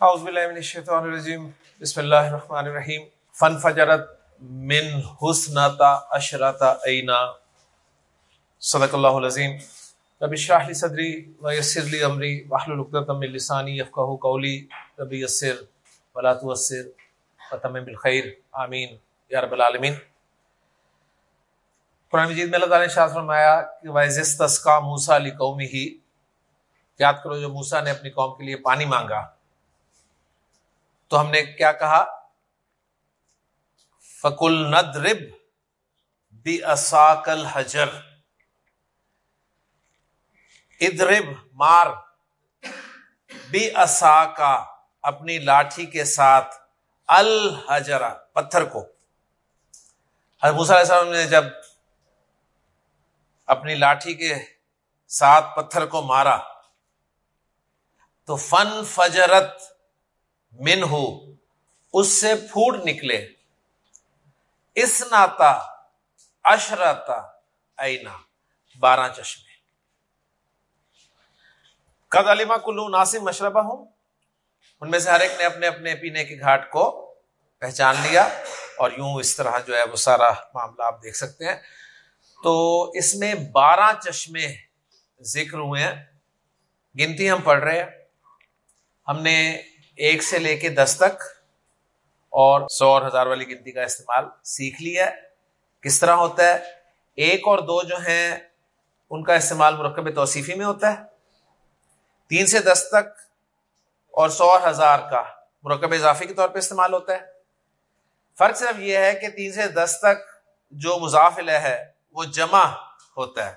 اعوذ باللہ من الشیطان الرجیم، بسم اللہ الرحمن الرحیم. فن فجرت من حسنتا اشرتا اینا. صدق اللہ العظیم. رب اشرح لی صدری ویسر لی امری واحلل عقدۃ من لسانی یفقهوا قولی. رب یسر ولا تعسر وتمم بالخیر. آمین. یا رب العالمین. قرآن مجید میں اللہ تعالیٰ نے شاہ فرمایا کہ وَإِذِ اسْتَسْقَى مُوسَى لِقَوْمِهِ. یاد کرو جو موسا نے اپنی قوم کے لیے پانی مانگا تو ہم نے کیا کہا؟ فکل ندرب بی اساکل حجر ادرب مار۔ بی اسا کا اپنی لاٹھی کے ساتھ۔ الحجرا پتھر کو۔ حضرت علیہ السلام نے جب اپنی لاٹھی کے ساتھ پتھر کو مارا، تو فن فجرت من ہو، اس سے پھوٹ نکلے۔ اس ناتا اشرتا اینا، بارہ چشمے۔ قد علیما کلو ناسم مشربہ ہوں ان میں سے ہر ایک نے اپنے اپنے پینے کے گھاٹ کو پہچان لیا اور یوں اس طرح جو ہے وہ سارا معاملہ آپ دیکھ سکتے ہیں۔ تو اس میں بارہ چشمے ذکر ہوئے ہیں۔ گنتی ہم پڑھ رہے ہیں۔ ہم نے ایک سے لے کے دس تک اور سو اور ہزار والی گنتی کا استعمال سیکھ لیا کس طرح ہوتا ہے؟ ایک اور دو جو ہیں، ان کا استعمال مرکب توصیفی میں ہوتا ہے۔ تین سے دس تک اور سو اور ہزار کا مرکب اضافی کے طور پہ استعمال ہوتا ہے۔ فرق صرف یہ ہے کہ تین سے دس تک جو مضافل ہے، وہ جمع ہوتا ہے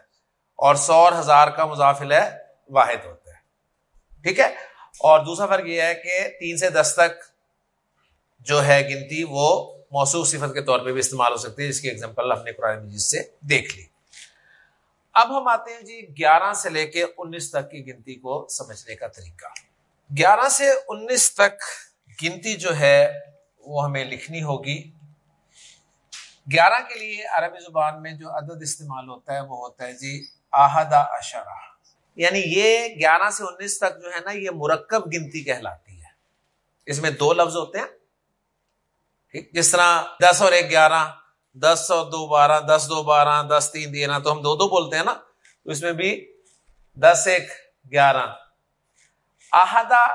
اور سو اور ہزار کا مضافل ہے واحد ہوتا ہے۔ ٹھیک ہے؟ اور دوسرا فرق یہ ہے کہ تین سے دس تک جو ہے گنتی وہ موصوف صفت کے طور پہ بھی استعمال ہو سکتی ہے، جس کی ایگزامپل اپنے قرآن مجید سے دیکھ لی۔ اب ہم آتے ہیں جی گیارہ سے لے کے انیس تک کی گنتی کو سمجھنے کا طریقہ۔ گیارہ سے انیس تک گنتی جو ہے وہ ہمیں لکھنی ہوگی۔ گیارہ کے لیے عربی زبان میں جو عدد استعمال ہوتا ہے وہ ہوتا ہے جی آہدہ اشرہ یعنی یہ گیارہ سے انیس تک جو ہے نا یہ مرکب گنتی کہلاتی ہے۔ اس میں دو لفظ ہوتے ہیں۔ ٹھیک؟ جس طرح دس اور ایک گیارہ، دس اور دو بارہ، دس دو بارہ، دس تین دینا تو ہم دو دو بولتے ہیں نا۔ تو اس میں بھی دس ایک گیارہ۔ آہدا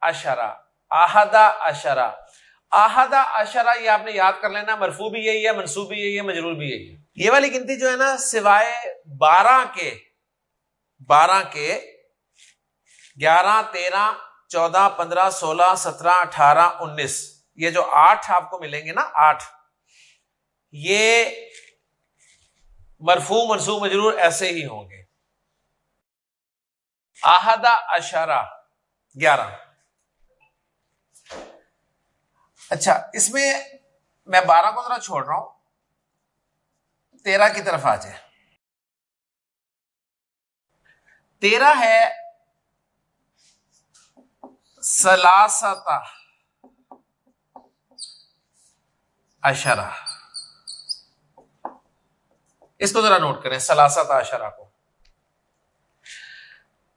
اشرا آہدا اشرا آہدا اشرا یہ آپ نے یاد کر لینا مرفو بھی یہی ہے، منصوب بھی یہی ہے، مجرور بھی یہی ہے۔ یہ والی گنتی جو ہے نا، سوائے بارہ کے بارہ کے گیارہ، تیرہ، چودہ، پندرہ، سولہ، سترہ، اٹھارہ، انیس۔ یہ جو آٹھ آپ کو ملیں گے نا، آٹھ۔ یہ مرفو منصوب، مجرور ایسے ہی ہوں گے۔ آہدہ اشارہ گیارہ۔ اچھا اس میں میں بارہ کو ذرا چھوڑ رہا ہوں۔ تیرہ کی طرف آ جائے تیرہ ہے سلاستا اشرا اس کو ذرا نوٹ کریں سلاستا اشرا کو۔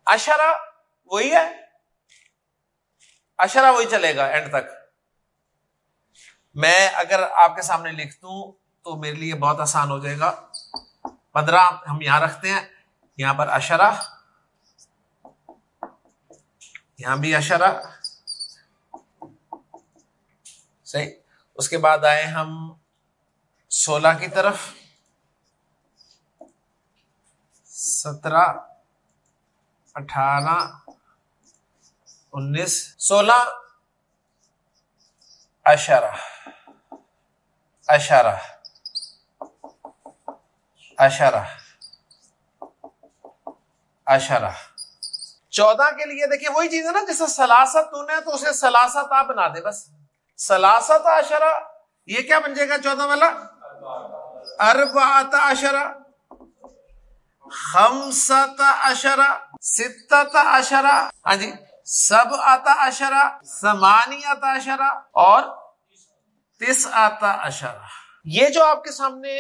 اشرا وہی ہے۔ اشرا وہی چلے گا اینڈ تک۔ میں اگر آپ کے سامنے لکھ دوں تو میرے لیے بہت آسان ہو جائے گا۔ پندرہ ہم یہاں رکھتے ہیں، یہاں پر اشرا یہاں بھی اشرا صحیح۔ اس کے بعد آئے ہم سولہ کی طرف۔ سترہ، اٹھارہ، انیس، سولہ۔ اشارہ اشارہ اشارہ اشارہ چودہ کے لیے دیکھیے وہی چیز ہے نا جیسے سلاست تو نے تو اسے سلاست آپ بنا دے بس۔ سلاست اشرا یہ کیا بن جائے گا چودہ والا؟ ارب اشرا خمسط اشرا ست اشرا ہاں جی سب آتا اشرا سمانی آتا اشرا اور تس آتا اشرا یہ جو آپ کے سامنے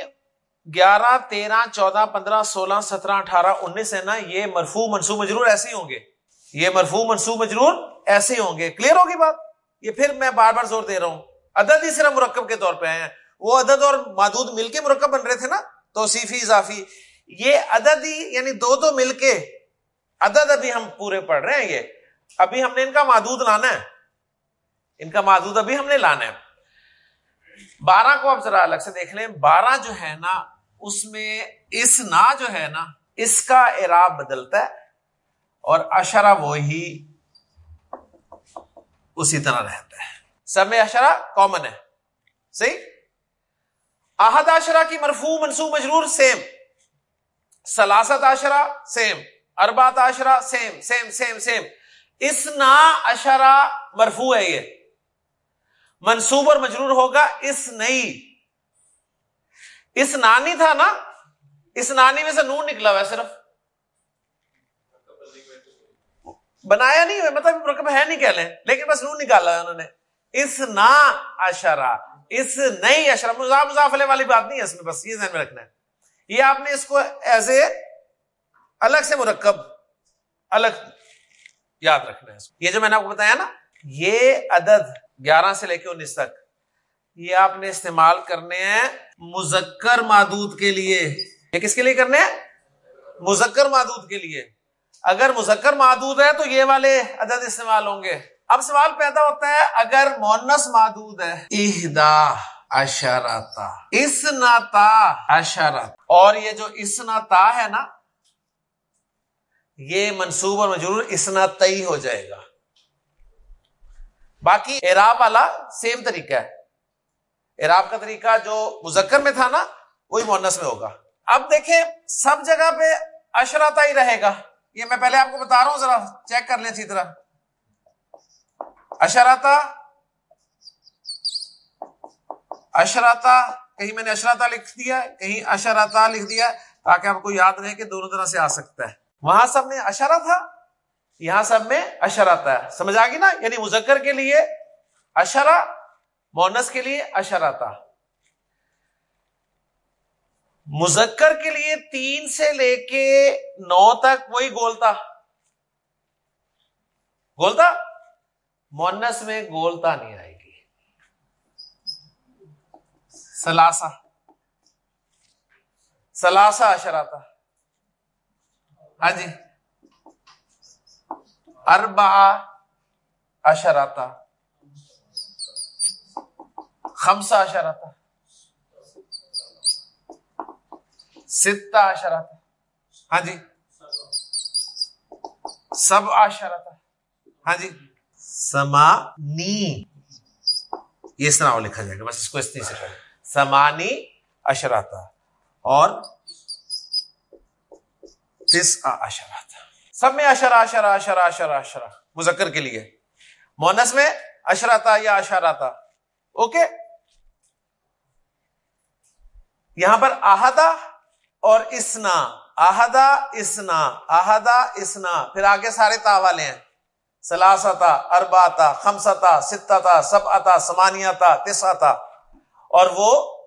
گیارہ، تیرہ، چودہ، پندرہ، سولہ، سترہ، اٹھارہ، انیس ہے نا، یہ مرفو منصوب مجرور ایسے ہی ہوں گے۔ یہ مرفو منصوب مجرور ایسے ہی ہوں گے۔ کلیئر ہوگی بات؟ یہ پھر میں بار بار زور دے رہا ہوں۔ عدد ہی صرف مرکب کے طور پہ آئے ہیں۔ وہ عدد اور مادود مل کے مرکب بن رہے تھے نا؟ توصیفی اضافی۔ یہ عدد ہی یعنی دو دو مل کے عدد ابھی ہم پورے پڑھ رہے ہیں یہ۔ ابھی ہم نے ان کا مادود لانا ہے۔ ان کا مادود ابھی ہم نے لانا ہے۔ بارہ کو اب ذرا الگ سے دیکھ لیں۔ بارہ جو ہے نا، اس میں اس نا جو ہے نا، اس کا اعراب بدلتا ہے۔ اور اشرا وہی اسی طرح رہتا ہے۔ سب میں اشرا کامن ہے۔ صحیح؟ احد آشرا کی مرفو منصوب مجرور سیم سلاست آشرا سیم اربات آشرا سیم سیم سیم سیم اس نا اشرا مرفو ہے یہ۔ منصوب اور مجرور ہوگا اس نئی اس نانی تھا نا؟ اس نانی میں سے نون نکلا ہوا صرف۔ بنایا نہیں مطلب رقم ہے نہیں کہہ لیں۔ لیکن بس نون نکالا انہوں نے۔ اس نا اشرا اس نئی اشرا مزاف مزافلے والی بات نہیں ہے اس میں، بس یہ ذہن میں رکھنا ہے۔ یہ آپ نے اس کو ایز اے الگ سے مرکب، الگ یاد رکھنا ہے یہ جو میں نے آپ کو بتایا نا، یہ عدد گیارہ سے لے کے انیس تک، یہ آپ نے استعمال کرنے ہیں مذکر مادود کے لیے۔ یہ کس کے لیے کرنے ہیں؟ مذکر مادود کے لیے۔ اگر مذکر مادود ہے تو یہ والے عدد استعمال ہوں گے۔ اب سوال پیدا ہوتا ہے، اگر مونس مادود ہے اہدا اشارتا اس ناتا اشارت اور یہ جو اس ناتا ہے نا، یہ منصوب اور مجرور اسنا تئی ہو جائے گا۔ باقی اعراب والا سیم طریقہ ہے۔ اعراب کا طریقہ جو مذکر میں تھا نا، وہی مونس میں ہوگا۔ اب دیکھیں، سب جگہ پہ اشراتا ہی رہے گا۔ یہ میں پہلے آپ کو بتا رہا ہوں، ذرا چیک کر لیں اچھی طرح۔ اشراتا اشراتا، کہیں میں نے اشراتا لکھ دیا، کہیں اشراتا لکھ دیا، تاکہ آپ کو یاد رہے کہ دونوں طرح سے آ سکتا ہے۔ وہاں سب میں اشرا تھا، یہاں سب میں اشر آتا ہے۔ سمجھ آ گئی نا؟ یعنی مذکر کے لیے اشرا مونس کے لیے اشر آتا مذکر کے لیے تین سے لے کے نو تک وہی گولتا۔ گولتا؟ مونس میں گولتا نہیں آئے گی۔ سلاسا سلاسا اشر آتا ہاں جی۔ اربا اشراتا خمسا اشراتا ستا اشراتا ہاں جی۔ سب اشراتا ہاں جی۔ سما نی یہ اس طرح لکھا جائے گا، بس اس کو اس طرح سے سمانی اشراتا اور تس اشراتا سب میں اشرا اشرا اشرا اشرا اشرا مذکر کے لیے۔ مونس میں اشراتا یا اشاراتا اوکے۔ یہاں پر آہدا اور اسنا، آہدا اسنا آہدا، اسنا، پھر آگے سارے تا والے ہیں۔ سلاستا ارباتا خمستا، ستتا سب آتا سمانیاتا تساتا اور وہ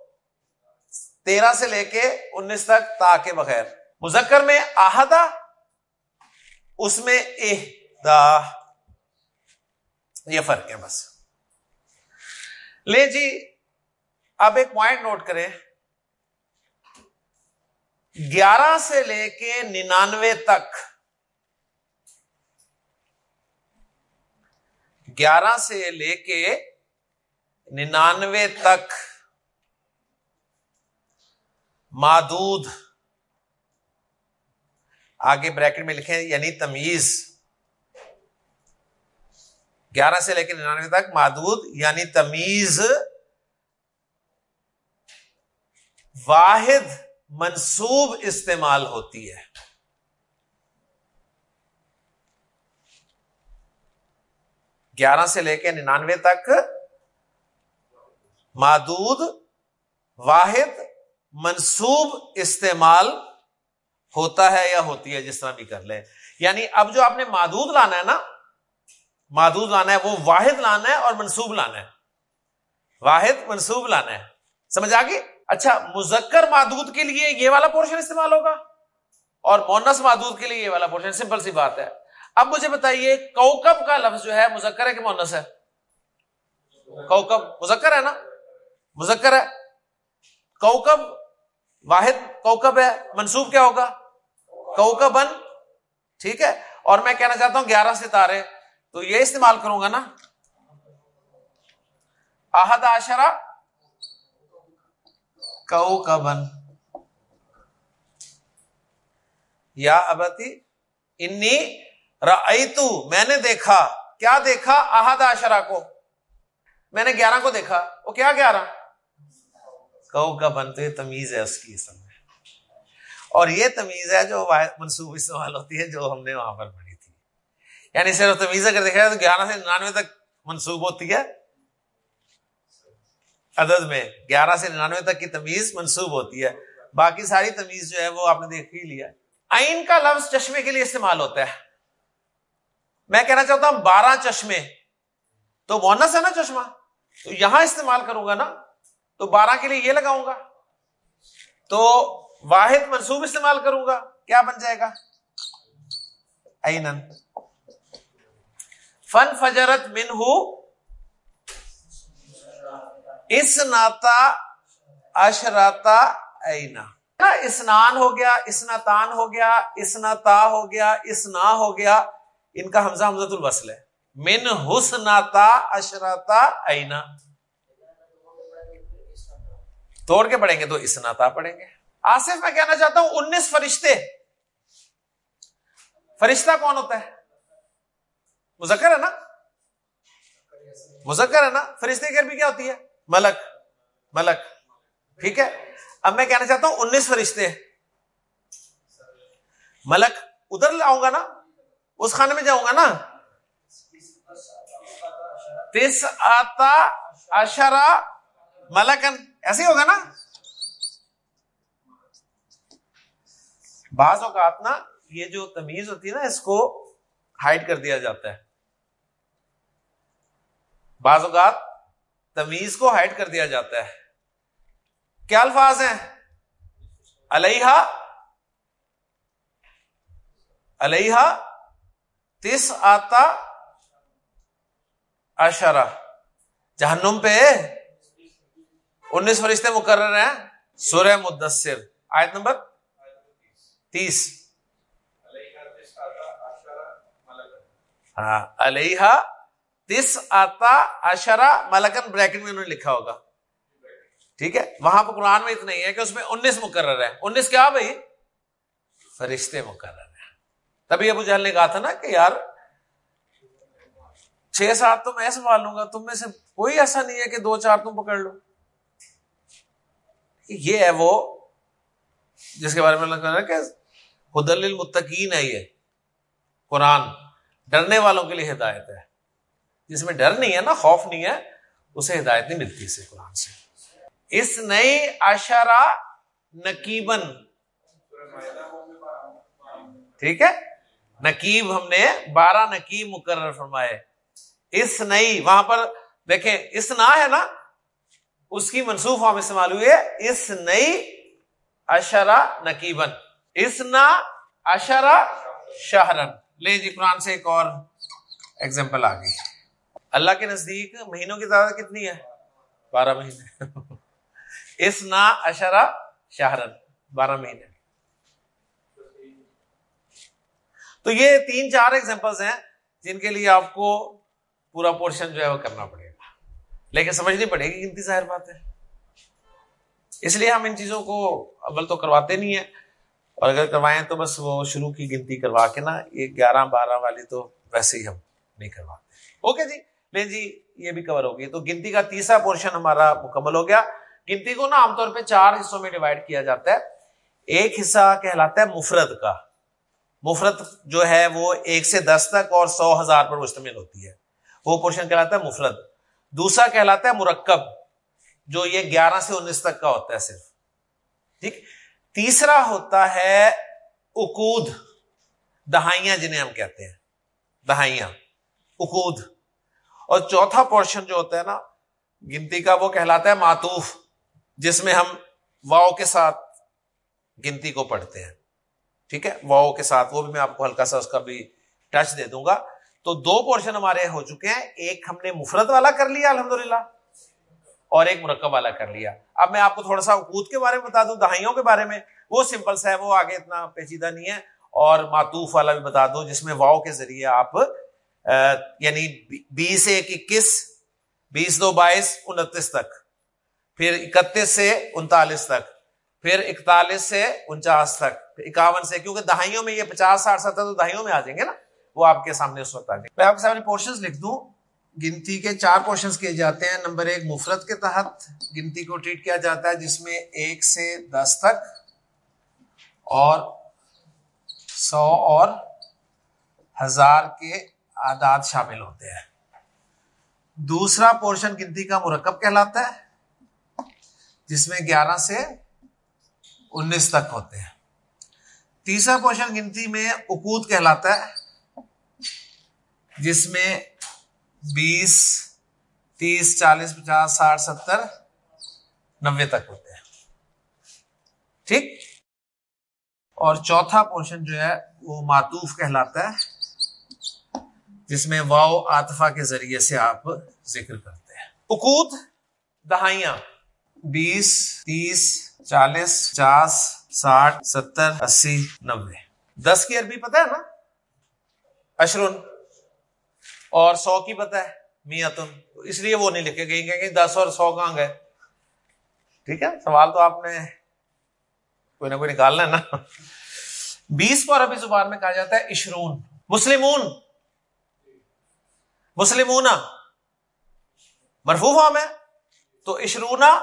تیرہ سے لے کے انیس تک تا کے بغیر۔ مذکر میں آہدا، اس میں اہدا۔ یہ فرق ہے بس۔ لے جی اب ایک پوائنٹ نوٹ کریں۔ گیارہ سے لے کے ننانوے تک۔ گیارہ سے لے کے ننانوے تک۔ مادود۔ آگے بریکٹ میں لکھیں یعنی تمیز۔ گیارہ سے لے کے ننانوے تک محدود یعنی تمیز۔ واحد۔ منصوب استعمال ہوتی ہے۔ گیارہ سے لے کے ننانوے تک محدود واحد منصوب استعمال ہوتا ہے یا ہوتی ہے، جس طرح بھی کر لیں۔ یعنی اب جو آپ نے مادود لانا ہے نا مادود لانا ہے، وہ واحد لانا ہے اور منصوب لانا ہے۔ واحد منصوب لانا ہے۔ سمجھ آ گئی؟ اچھا مذکر مادود کے لیے یہ والا پورشن استعمال ہوگا؟ اور مونس مادود کے لیے یہ والا پورشن سمپل سی بات ہے۔ اب مجھے بتائیے، کوکب کا لفظ جو ہے، مذکر ہے کہ مونس ہے؟ کوکب مذکر ہے نا؟ مذکر ہے۔ کوکب واحد، کوکب ہے، منسوب کیا ہوگا؟ کوکبن ٹھیک ہے۔ اور میں کہنا چاہتا ہوں، گیارہ ستارے۔ تو یہ استعمال کروں گا نا؟ آحد آشرا کوکبن یا ابتی، انی رأیتو، میں نے دیکھا۔ کیا دیکھا؟ احد آشرا کو۔ میں نے گیارہ کو دیکھا۔ وہ کیا گیارہ؟ کو کا بنتے تمیز ہے اس کی میں۔ اور یہ تمیز ہے جو منصوب استعمال ہوتی ہے جو ہم نے وہاں پر پڑھی تھی۔ یعنی صرف تمیز اگر دیکھا جائے تو گیارہ سے ننانوے تک منسوب ہوتی ہے۔ عدد میں، گیارہ سے ننانوے تک کی تمیز منسوب ہوتی ہے۔ باقی ساری تمیز جو ہے وہ آپ نے دیکھ ہی لیا۔ آئین کا لفظ چشمے کے لیے استعمال ہوتا ہے۔ میں کہنا چاہتا ہوں بارہ چشمے۔ تو مونس ہے نا چشمہ؟ تو یہاں استعمال کروں گا نا۔ تو بارہ کے لیے یہ لگاؤں گا۔ تو واحد منصوب استعمال کروں گا۔ کیا بن جائے گا؟ فن فجرت من ہو اس ناتا اشراتا اینا۔ اسنان ہو گیا اسناتان ہو گیا، اسنتا ہو گیا، اسنا ہو گیا۔ ان کا حمزہ حمزت الوصل ہے۔ من حسناتا اشراتا اینا۔ توڑ کے پڑھیں گے تو اسناتا پڑھیں گے۔ آصف، میں کہنا چاہتا ہوں، انیس فرشتے۔ فرشتہ کون ہوتا ہے؟ مذکر ہے نا؟ مذکر ہے نا؟ فرشتے کی بھی کیا ہوتی ہے؟ ملک ملک۔ ٹھیک ہے؟ اب میں کہنا چاہتا ہوں انیس فرشتے ملک، ادھر لاؤں گا نا؟ اس خانے میں جاؤں گا نا؟ تیس آتا اشرا ملکن۔ ایسے ہی ہوگا نا؟ بعض اوقات نا یہ جو تمیز ہوتی ہے نا، اس کو ہائڈ کر دیا جاتا ہے۔ بعض اوقات تمیز کو ہائڈ کر دیا جاتا ہے۔ کیا الفاظ ہیں؟ علیہ علیہ تیس آتا اشرا جہنم پہ۔ انیس فرشتے مقرر ہیں۔ سورہ مدثر۔ آیت نمبر تیس۔ ہاں علیہ تیس آتا اشرا ملکن بریکٹ میں انہوں نے لکھا ہوگا۔ ٹھیک ہے؟ وہاں پہ قرآن میں اتنا ہی ہے کہ اس میں انیس مقرر ہے انیس کیا بھائی؟ فرشتے مقرر ہیں۔ تبھی ابو جہل نے کہا تھا نا کہ یار، چھ سات تو میں سنبھال لوں گا، تم میں سے کوئی ایسا نہیں ہے کہ دو چار تم پکڑ لو۔ یہ ہے وہ، جس کے بارے میں کہا کہ حدل المتقین ہے یہ۔ قرآن، ڈرنے والوں کے لیے ہدایت ہے۔ جس میں ڈر نہیں ہے نا، خوف نہیں ہے، اسے ہدایت نہیں ملتی اسے قرآن سے۔ اس نئے اشارہ نکیبن ٹھیک ہے؟ نکیب ہم نے بارہ نکیب مقرر فرمائے۔ اس نئی، وہاں پر دیکھیں، اس نہ ہے نا، اس کی منسوخ ہم استعمال ہوئی ہے۔ اس نئی اشرا نکیبن اس نہ اشرا شہرن لے جی قرآن سے ایک اور ایگزامپل آ گئی اللہ کے نزدیک مہینوں کی تعداد کتنی ہے؟ بارہ مہینے۔ اس نا اشرا شہرن، بارہ مہینے۔ تو یہ تین چار ایگزامپلس ہیں جن کے لیے آپ کو پورا پورشن جو ہے وہ کرنا پڑے گا۔ لیکن سمجھنی پڑے گی گنتی ظاہر بات ہے۔ اس لیے ہم ان چیزوں کو اول تو کرواتے نہیں ہیں۔ اور اگر کروائیں تو بس وہ شروع کی گنتی کروا کے نا، یہ گیارہ بارہ والی تو ویسے ہی ہم نہیں کرواتے۔ اوکے جی؟ لیں جی یہ بھی کور ہوگی۔ تو گنتی کا تیسرا پورشن ہمارا مکمل ہو گیا۔ گنتی کو نا عام طور پہ چار حصوں میں ڈیوائڈ کیا جاتا ہے۔ ایک حصہ کہلاتا ہے مفرد کا۔ مفرت جو ہے وہ ایک سے دس تک اور سو ہزار پر مشتمل ہوتی ہے۔ وہ پورشن کہلاتا ہے مفرد۔ دوسرا کہلاتا ہے مرکب، جو یہ گیارہ سے انیس تک کا ہوتا ہے صرف۔ ٹھیک۔ تیسرا ہوتا ہے اکود دہائیاں جنہیں ہم کہتے ہیں۔ دہائیاں۔ اکود اور چوتھا پورشن جو ہوتا ہے نا، گنتی کا وہ کہلاتا ہے ماتوف جس میں ہم واؤ کے ساتھ گنتی کو پڑھتے ہیں۔ ٹھیک ہے؟ واؤ کے ساتھ، وہ بھی میں آپ کو ہلکا سا اس کا بھی ٹچ دے دوں گا۔ تو دو پورشن ہمارے ہو چکے ہیں۔ ایک ہم نے مفرت والا کر لیا الحمد اور ایک مرکب والا کر لیا۔ اب میں آپ کو تھوڑا سا اکوت کے بارے میں بتا دوں، دہائیوں کے بارے میں۔ وہ سمپل سا ہے، وہ آگے اتنا پیچیدہ نہیں ہے۔ اور ماتوف والا بھی بتا دو جس میں واؤ کے ذریعے آپ یعنی بیس ایک اکیس، بیس دو بائیس، انتیس تک۔ پھر اکتیس سے انتالیس تک۔ پھر اکتالیس سے انچاس تک۔ اکاون سے، کیونکہ دہائیوں میں یہ پچاس ساٹھ ستر تو دہائیوں میں آ جائیں گے نا، وہ آپ کے سامنے اس وقت آ جائیں میں آپ کے سامنے پورشن لکھ دوں۔ گنتی کے چار پورشن کیے جاتے ہیں۔ نمبر ایک مفرت کے تحت گنتی کو ٹریٹ کیا جاتا ہے، جس میں ایک سے دس تک اور سو اور ہزار کے آداد شامل ہوتے ہیں۔ دوسرا پورشن گنتی کا مرکب کہلاتا ہے، جس میں گیارہ سے انیس تک ہوتے ہیں۔ تیسرا پورشن گنتی میں اکوت کہلاتا ہے، جس میں بیس، تیس، چالیس، پچاس، ساٹھ، ستر، نوے تک ہوتے ہیں۔ ٹھیک؟ اور چوتھا پورشن جو ہے، وہ ماتوف کہلاتا ہے۔ جس میں واؤ آتفا کے ذریعے سے آپ ذکر کرتے ہیں۔ اکوت دہائیاں، بیس، تیس، چالیس، پچاس، ساٹھ، ستر، اسی نبے دس کی عربی پتہ ہے نا؟ اشرن اور سو کی پتہ ہے میتن اس لیے وہ نہیں لکھے گئی کہ دس اور سو کہاں گئے؟ ٹھیک ہے، سوال تو آپ نے کوئی نہ کوئی نکالنا ہے نا۔ بیس کو عربی زبان میں کہا جاتا ہے اشرون مسلمون مسلمون۔ مرفوف فارم ہے تو اشرونا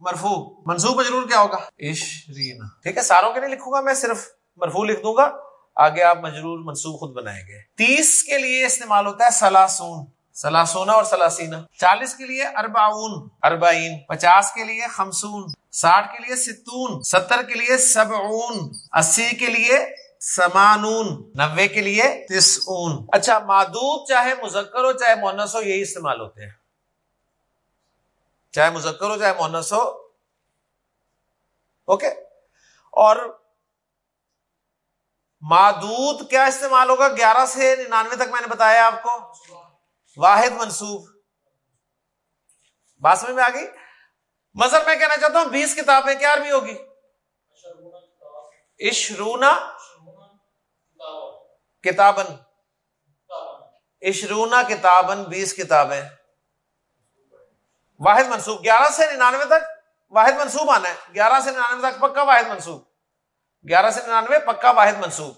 مرفو منصوب مجرور کیا ہوگا؟ عشرین۔ ٹھیک ہے ساروں کے لیے لکھوں گا میں صرف مرفو لکھ دوں گا۔ آگے آپ مجرور منصوب خود بنائیں گے۔ تیس کے لیے استعمال ہوتا ہے سلاسون سلاسونا اور سلاسینا چالیس کے لیے ارباون اربعین۔ پچاس کے لیے خمسون۔ ساٹھ کے لیے ستون۔ ستر کے لیے سبعون۔ اسی کے لیے سمانون نوے کے لیے؟ تسعون۔ اچھا مادود چاہے مذکر ہو چاہے مونس ہو یہی استعمال ہوتے ہیں۔ چاہے مذکر ہو چاہے مونس ہو۔ اوکے؟ اور مادود کیا استعمال ہوگا؟ گیارہ سے ننانوے تک میں نے بتایا آپ کو۔ واحد منصوب۔ بات سمجھ میں آ گئی؟ مذہب میں کہنا چاہتا ہوں بیس کتابیں کیا عربی ہوگی؟ اشرونا کتابن اشرونا کتابن بیس کتابیں۔ واحد منصوب، گیارہ سے ننانوے تک واحد منصوب آنا ہے۔ گیارہ سے ننانوے تک پکا واحد منصوب۔ گیارہ سے ننانوے پکا واحد منصوب۔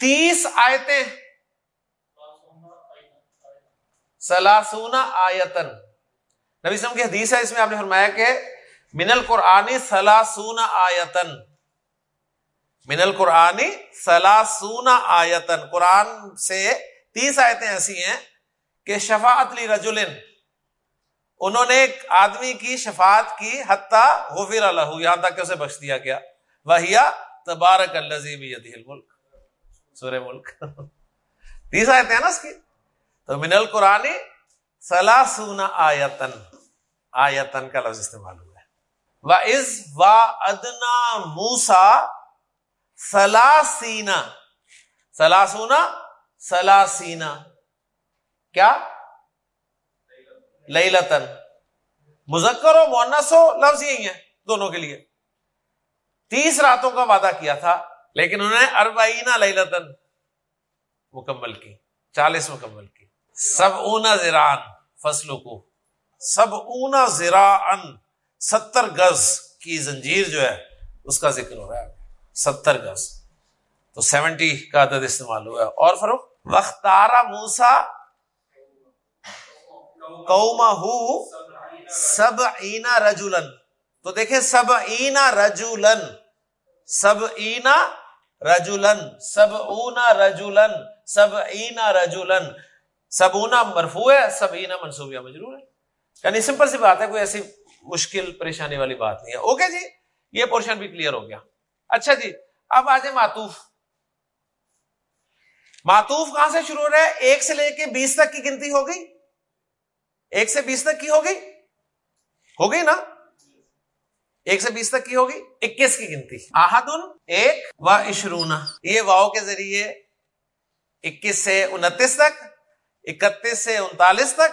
تیس آیتیں۔ سلاسونا آیتن نبی اسلام کی حدیث ہے، اس میں آپ نے فرمایا کہ من القرآنی سلاسونا آیتن من القرآنی سلاسونا آیتن قرآن سے تیس آیتیں ایسی ہیں کہ شفاعت لی رجولن انہوں نے ایک آدمی کی شفاعت کی حتیٰ غفر اللہ یہاں تک کہ اسے بخش دیا گیا۔ وہیا تبارک الذی بیدہ الملک۔ سورہ ملک۔ تیس آیتیں ہیں نا اس کی۔ تو من القرآن سلاسون آیتن آیتن کا لفظ استعمال ہوا ہے۔ و از و ادنا موسا سلاسینا، سلاسونا، سلاسینا، کیا؟ لتن مذکر ہو مونس ہو لفظ یہی ہے دونوں کے لیے۔ تیس راتوں کا وعدہ کیا تھا، لیکن انہوں نے اربعینہ لتن مکمل کی، چالیس مکمل کی۔ سب اونا زیران فصلوں کو۔ سب اونا زیران ستر گز کی زنجیر جو ہے، اس کا ذکر ہو رہا ہے۔ ستر گز۔ تو سیونٹی کا عدد استعمال ہوا ہے۔ اور فروخت وختارا موسا قوما سب اینا رجولن تو دیکھیں سب اینا رجولن سب اینا رجولن سب اونا رجولن سب اینا رجولن سب اونا مرفوع ہے سب اینا منصوبیہ مجرور ہے۔ یعنی سمپل سی بات ہے، کوئی ایسی مشکل، پریشانی والی بات نہیں ہے۔ اوکے جی یہ پورشن بھی کلیئر ہو گیا۔ اچھا جی اب آ جائے ماتوف ماتوف کہاں سے شروع ہو رہا ہے؟ ایک سے لے کے بیس تک کی گنتی ہو گئی؟ ایک سے بیس تک کی ہو گئی؟ ہو گئی نا؟ ایک سے بیس تک کی ہوگی؟ اکیس کی گنتی۔ آہدن ایک، و اشرونا یہ واؤ کے ذریعے اکیس سے انتیس تک، اکتیس سے انتالیس تک،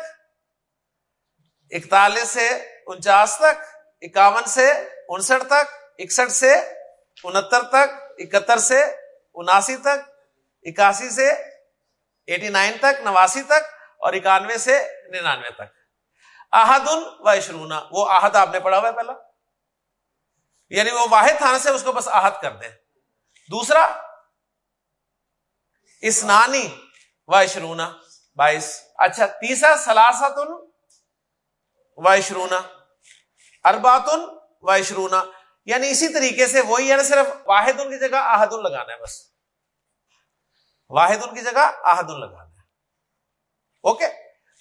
اکتالیس سے انچاس تک، اکاون سے انسٹھ تک، اکسٹھ سے انہتر تک، اکہتر سے اناسی تک، اکاسی سے ایٹی نائن تک، نواسی تک اور اکانوے سے ننانوے تک۔ آہد ان و اشرونا وہ آہد آپ نے پڑھا ہوا ہے پہلا۔ یعنی وہ واحد تھانے سے اس کو بس آہد کر دیں۔ دوسرا، اسنانی و اشرونا بائیس۔ اچھا تیسرا سلاست و اشرونا ارباتن و اشرونا یعنی اسی طریقے سے وہی یعنی صرف واحد ان کی جگہ آہد لگانا ہے بس۔ واحد ان کی جگہ آہد لگانا ہے۔ اوکے؟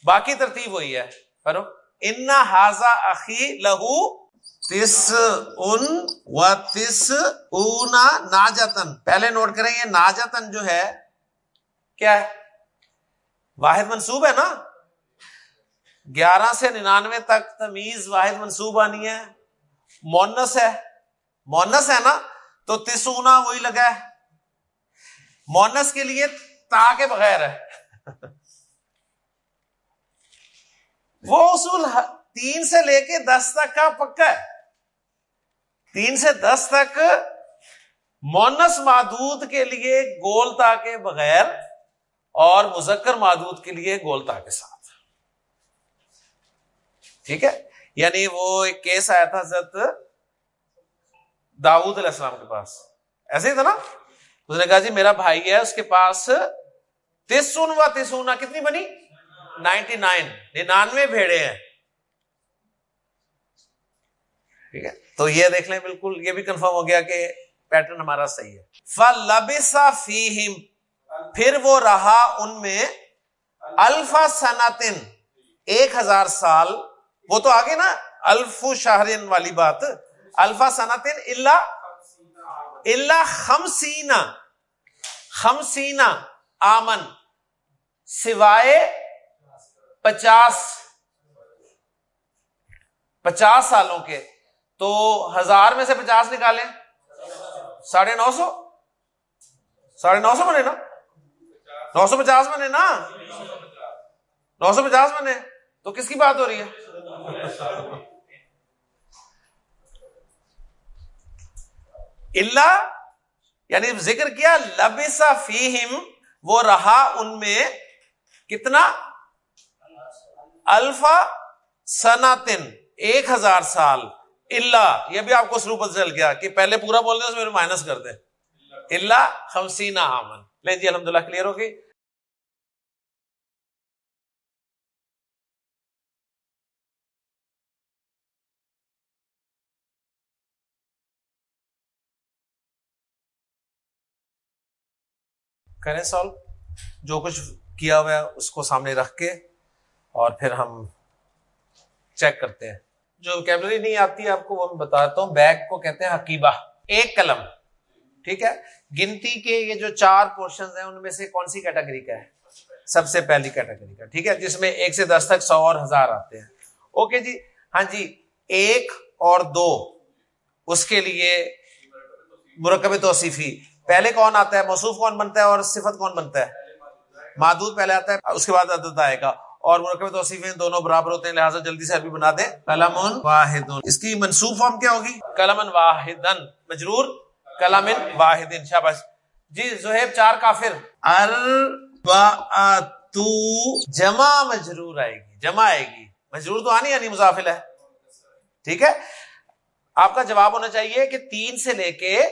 باقی ترتیب وہی ہے۔ کرو ان ہاضا عقی لہو تس ان و تس اونا ناجتن پہلے نوٹ کریں، یہ ناجتن جو ہے، کیا ہے؟ واحد منصوب ہے نا؟ گیارہ سے ننانوے تک تمیز واحد منصوب آنی ہے۔ مونس ہے۔ مونس ہے نا، تو تسونا وہی لگا ہے۔ مونس کے لیے تا کے بغیر ہے۔ وہ اصول تین سے لے کے دس تک کا پکا ہے۔ تین سے دس تک مونس مادود کے لیے گولتا کے بغیر اور مذکر مادود کے لیے گولتا کے ساتھ۔ ٹھیک ہے؟ یعنی وہ ایک کیس آیا تھا حضرت داود علیہ السلام کے پاس۔ ایسے ہی تھا نا؟ اس نے کہا جی میرا بھائی ہے، اس کے پاس تیسون و تیسونا کتنی بنی؟ نائنٹی نائن، ننانوے بھیڑے ہیں۔ ٹھیک ہے؟ تو یہ دیکھ لیں، بالکل یہ بھی کنفرم ہو گیا کہ پیٹرن ہمارا صحیح ہے۔ فلبسا فیم پھر وہ رہا ان میں الفا سناتن ایک ہزار سال۔ وہ تو آگے نا، الف شاہرین والی بات۔ الفا سناتن اللہ اللہ خمسینا خمسینا آمن. سوائے پچاس پچاس سالوں کے۔ تو ہزار میں سے پچاس نکالیں۔ ساڑھے نو سو؟ ساڑھے نو سو بنے نا؟ نو سو پچاس بنے نا؟ نو سو پچاس بنے۔ تو کس کی بات ہو رہی ہے؟ اللہ یعنی ذکر کیا لبسا فیہم، وہ رہا ان میں کتنا؟ الفا سناتن ایک ہزار سال۔ اللہ یہ بھی آپ کو سروپت چل گیا کہ پہلے پورا بول دیں اس مائنس کر دیں۔ اللہ خمسینا آمن لیں جی الحمد کلیئر کلیئر ہوگی کریں سالو۔ جو کچھ کیا ہوا ہے، اس کو سامنے رکھ کے اور پھر ہم چیک کرتے ہیں۔ جو کیبلری نہیں آتی آپ کو وہ میں بتاتا ہوں۔ بیگ کو کہتے ہیں حقیبہ۔ ایک قلم۔ ٹھیک ہے؟ گنتی کے یہ جو چار پورشن ہیں، ان میں سے کون سی کیٹیگری کا ہے؟ سب سے پہلی کیٹیگری کا۔ ٹھیک ہے؟ جس میں ایک سے دس تک سو اور ہزار آتے ہیں۔ اوکے جی؟ ہاں جی ایک اور دو۔ اس کے لیے مرکب توصیفی۔ پہلے کون آتا ہے؟ موصوف کون بنتا ہے اور صفت کون بنتا ہے؟ مادود پہلے آتا ہے، اس کے بعد عدد آئے گا۔ اور مرکب توصیف دونوں برابر ہوتے ہیں، لہٰذا جلدی سے ابھی بنا دیں۔ کلم واحد اس کی منصوب فارم کیا ہوگی؟ کلمن واحد مجرور کلام واحد شاباش۔ جی زہیب، چار کافر۔ تو جمع مجرور آئے گی۔ جمع آئے گی۔ مجرور تو آنی یعنی مزافل ہے۔ ٹھیک ہے؟ آپ کا جواب ہونا چاہیے کہ تین سے لے کے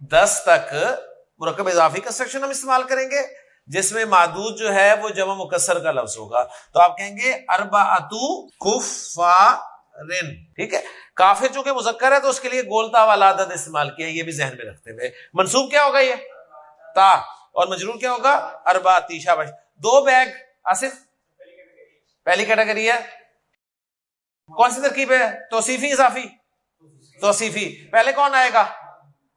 دس تک مرکب اضافی کنسٹرکشن ہم استعمال کریں گے، جس میں معدود جو ہے وہ جمع مکسر کا لفظ ہوگا۔ تو آپ کہیں گے اربا اتو ٹھیک ہے؟ کافی چونکہ مذکر ہے تو اس کے لیے گولتا والا عدد استعمال کیا، یہ بھی ذہن میں رکھتے ہوئے۔ منصوب کیا ہوگا یہ؟ تا۔ اور مجرور کیا ہوگا؟ اربا تیشا بش دو بیگ۔ آصف؟ پہلی کیٹیگری ہے۔ کون سی ترکیب ہے؟ توصیفی، اضافی؟ توصیفی۔ پہلے کون آئے گا؟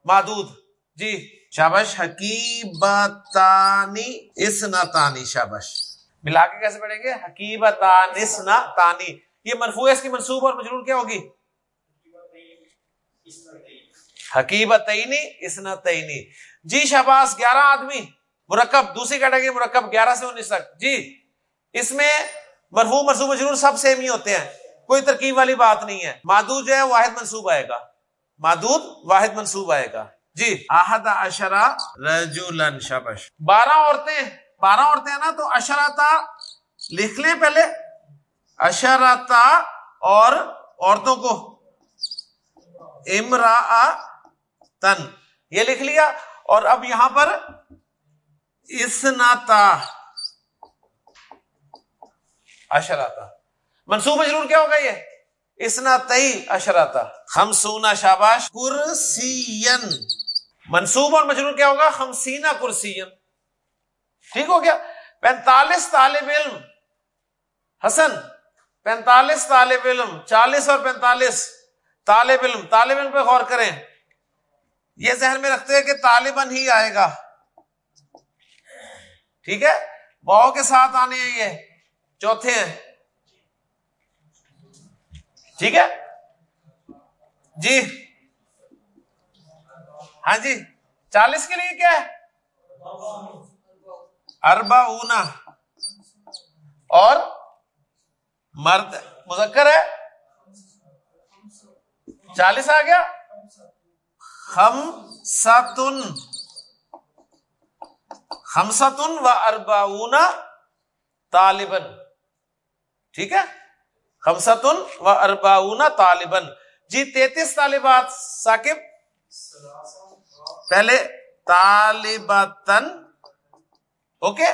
مادود جی۔ شابش حکیبتانی اسنا تانی شابش ملا کے کیسے پڑھیں گے؟ حکیبتان تانی یہ مرفوع اس کی منصوب اور مجرور کیا ہوگی؟ حقیبت اسنا تعینی جی شہباز گیارہ آدمی۔ مرکب، دوسری کیٹیگری مرکب، گیارہ سے انیس تک۔ جی۔ اس میں مرفو مرسوب، مجرور سب سیم ہی ہوتے ہیں۔ کوئی ترکیب والی بات نہیں ہے۔ مادود جو ہے، واحد منصوب آئے گا۔ مادود واحد منصوب آئے گا۔ جی۔ آحد اشرا رجولن شبش۔ بارہ عورتیں بارہ عورتیں ہیں نا تو اشراتا لکھ لیں پہلے۔ اشراتا اور عورتوں کو۔ امرا تن یہ لکھ لیا۔ اور اب یہاں پر اسناتا اشراتا منصوب مجرور کیا ہوگا یہ؟ اسنا تئی اشراتا ہم سونا شاباش کرسین منصوب اور مجرور کیا ہوگا؟ ہم کرسین ٹھیک ہو گیا؟ پینتالیس طالب علم. حسن، پینتالیس طالب علم. چالیس اور پینتالیس طالب علم. طالب علم پہ غور کریں. یہ ذہن میں رکھتے ہیں کہ طالباً ہی آئے گا. ٹھیک ہے؟ باؤ کے ساتھ آنے ہیں یہ. چوتھے ہیں. ٹھیک ہے؟ جی۔ ہاں جی چالیس کے لیے کیا ہے؟ اربا اونا اور مرد مذکر ہے۔ چالیس آ گیا۔ ہم ستن ہم ستن و اربا اونا طالبن ٹھیک ہے؟ خمسن و ارباؤن طالبن جی تینتیس طالبات، ثاقب۔ پہلے طالبتن اوکے؟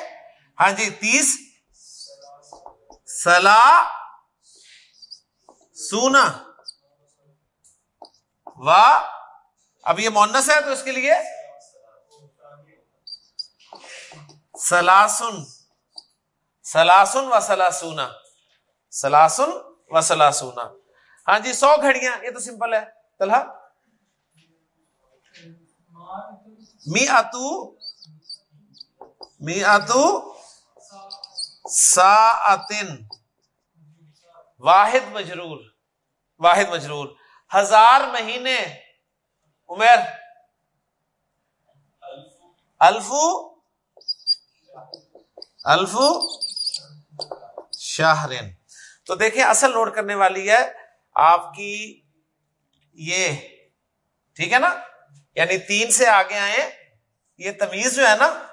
ہاں جی تیس۔ سلا۔ سونا۔ و اب یہ مونس ہے تو اس کے لیے۔ سلاسن۔ سلاسن و سلاسونا۔ سلاسن و سلاسونا۔ ہاں جی سو گھڑیاں، یہ تو سمپل ہے۔ طلحہ؟ می اتو می اتو سا واحد مجرور واحد مجرور۔ ہزار مہینے۔ عمیر الفو الفو شاہرین تو دیکھیں، اصل نوٹ کرنے والی ہے آپ کی یہ، ٹھیک ہے نا؟ یعنی تین سے آگے آئے یہ تمیز جو ہے نا،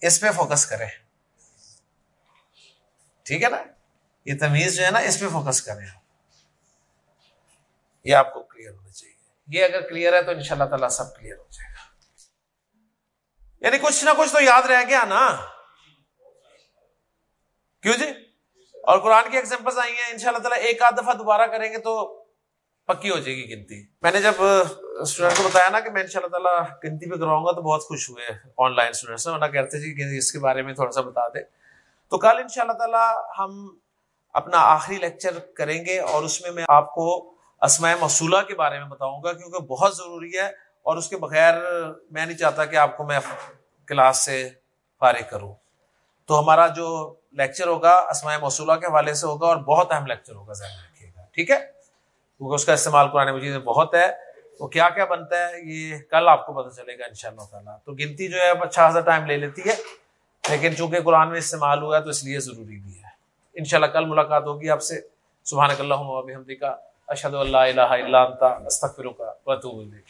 اس پہ فوکس کریں۔ ٹھیک ہے نا؟ یہ تمیز جو ہے نا، اس پہ فوکس کریں یہ آپ کو کلیئر ہونا چاہیے۔ یہ اگر کلیئر ہے تو ان شاء اللہ تعالی سب کلیئر ہو جائے گا۔ یعنی کچھ نہ کچھ تو یاد رہ گیا نا کیوں جی اور قرآن کی ایگزامپل آئی ہیں ان شاء اللہ تعالیٰ ایک آدھ دفعہ دوبارہ کریں گے تو پکی ہو جائے گی گنتی۔ میں نے جب اسٹوڈنٹ کو بتایا نا کہ میں ان شاء اللہ تعالیٰ گنتی پہ کراؤں گا تو بہت خوش ہوئے آن لائن اسٹوڈینٹس ورنہ کہتے جی کہ اس کے بارے میں تھوڑا سا بتا دیں۔ تو کل ان شاء اللہ تعالیٰ ہم اپنا آخری لیکچر کریں گے اور اس میں میں آپ کو اسماء موصولہ کے بارے میں بتاؤں گا کیونکہ بہت ضروری ہے اور اس کے بغیر میں نہیں چاہتا کہ آپ کو میں کلاس سے فارغ کروں۔ تو ہمارا جو لیکچر ہوگا، اسماء موصولہ کے حوالے سے ہوگا اور بہت اہم لیکچر ہوگا ذہن رکھیے گا، ٹھیک ہے؟ کیونکہ اس کا استعمال قرآن مجید میں بہت ہے۔ وہ کیا کیا بنتا ہے؟ یہ کل آپ کو پتہ چلے گا ان شاء اللہ تعالیٰ۔ تو گنتی جو ہے اچھا خاصا ٹائم لے لیتی ہے۔ لیکن چونکہ قرآن میں استعمال ہوا ہے، تو اس لیے ضروری بھی ہے۔ ان شاء اللہ کل ملاقات ہوگی آپ سے۔ سبحان اللہ کا اشد اللہ الہ الا انت، استغفرک و